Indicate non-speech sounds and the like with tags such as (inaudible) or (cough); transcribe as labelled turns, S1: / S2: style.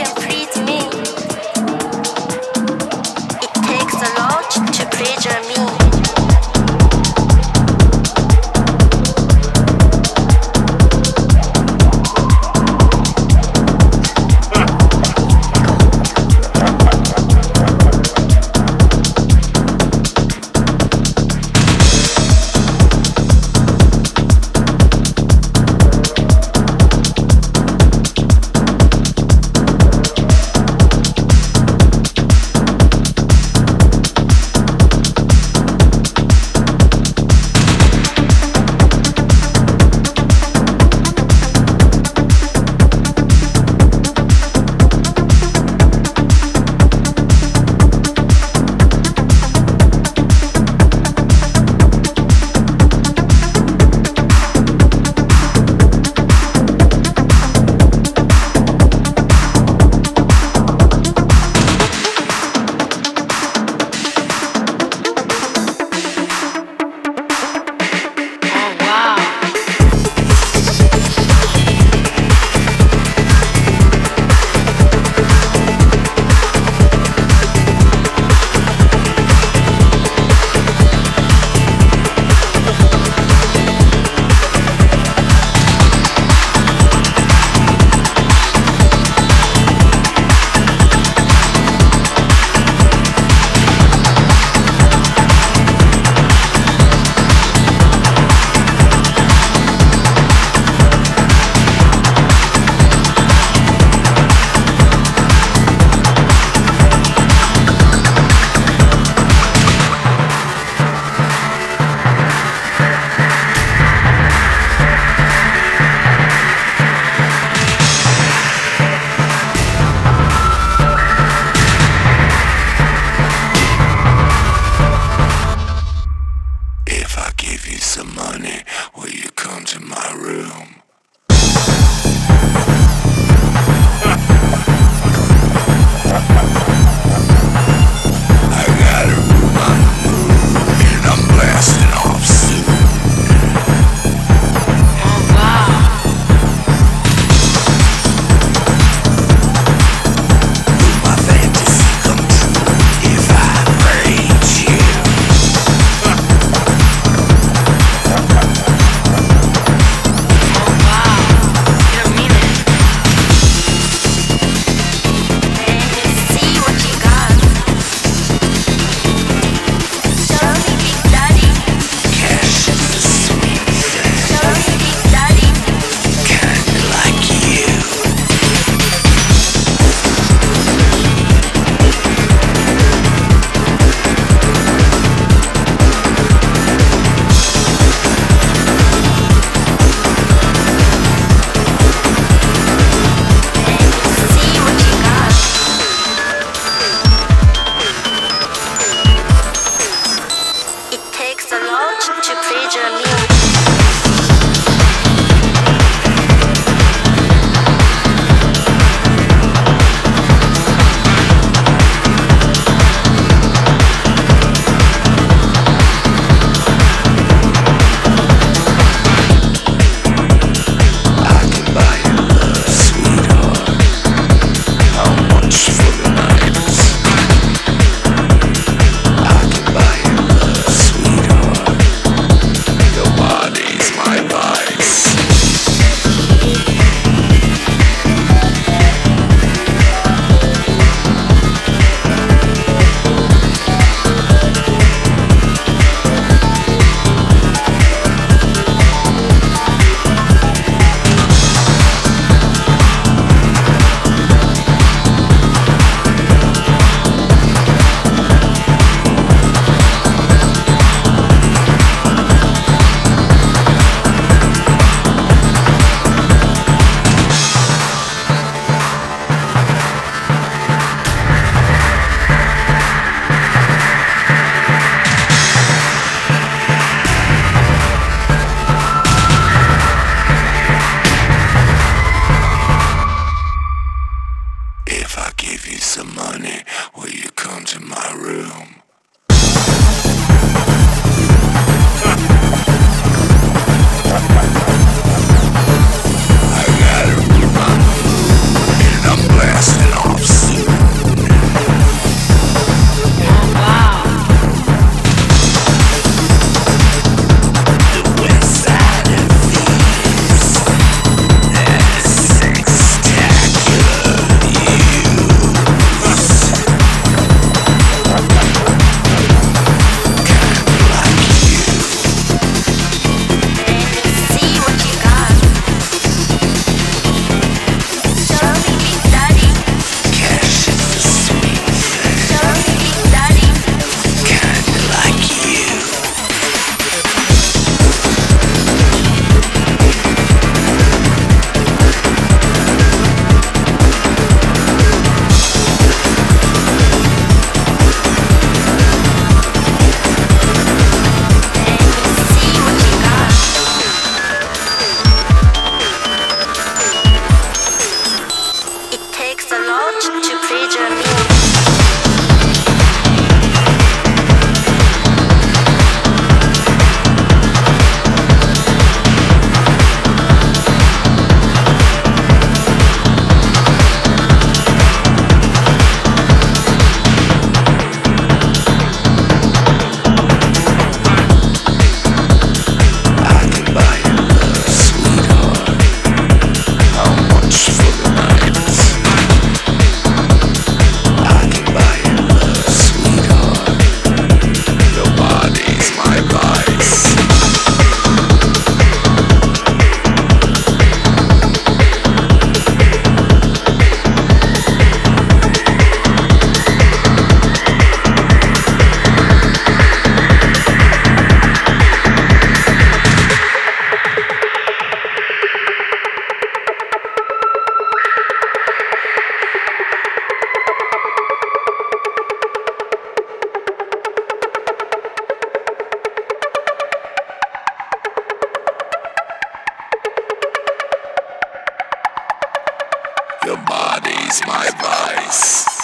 S1: get
S2: Dance. If I give you some money, will you come to my room? (laughs)
S1: the lot to preserve me.
S2: Is my vice.